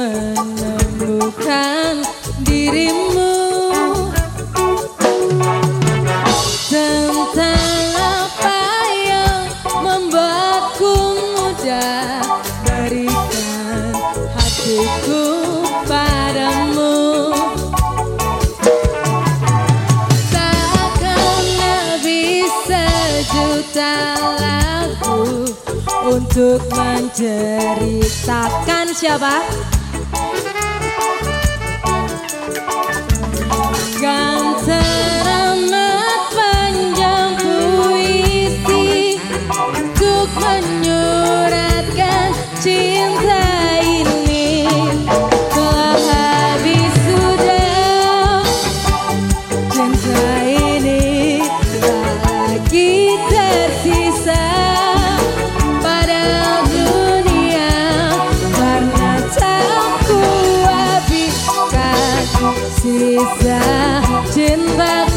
menemukan dirimu. Tentang apa yang membuatku mudah berikan hatiku padamu. Takkan bisa juta lagu untuk menceritakan siapa? menyuratkan cinta ini. Telah habis sudah. Cinta ini lagi tersisa pada dunia karena tak ku habiskan sisa cinta